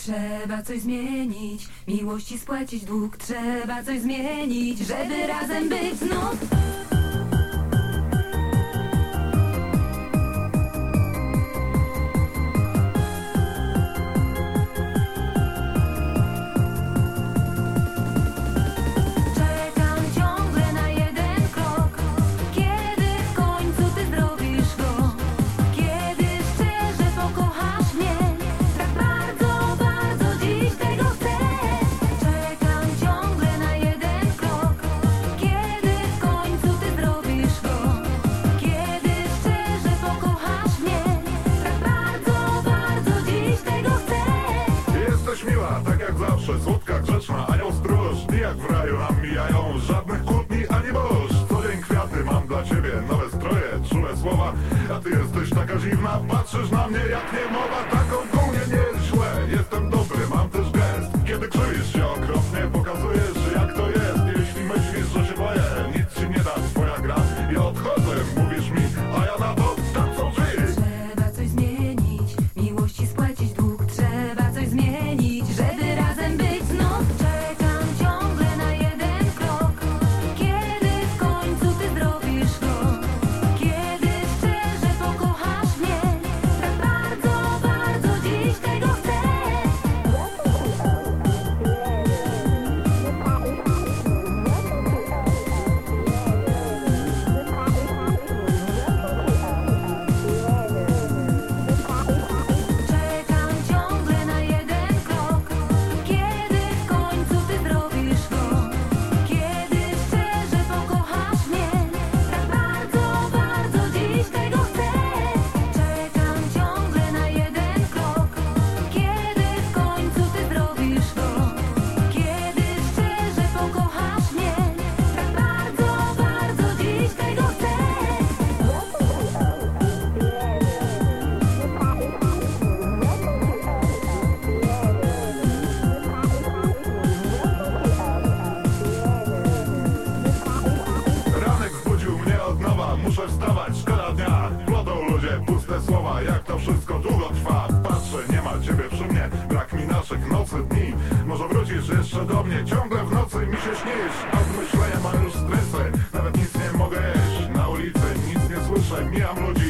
Trzeba coś zmienić, miłości spłacić dług, trzeba coś zmienić, żeby razem być znów. a ty jesteś taka dziwna Patrzysz na mnie jak nie gorące dni. Może wrócisz jeszcze do mnie, ciągle w nocy mi się śnisz. A w ja mam już stresę, nawet nic nie mogę jeść. Na ulicy nic nie słyszę, mijam ludzi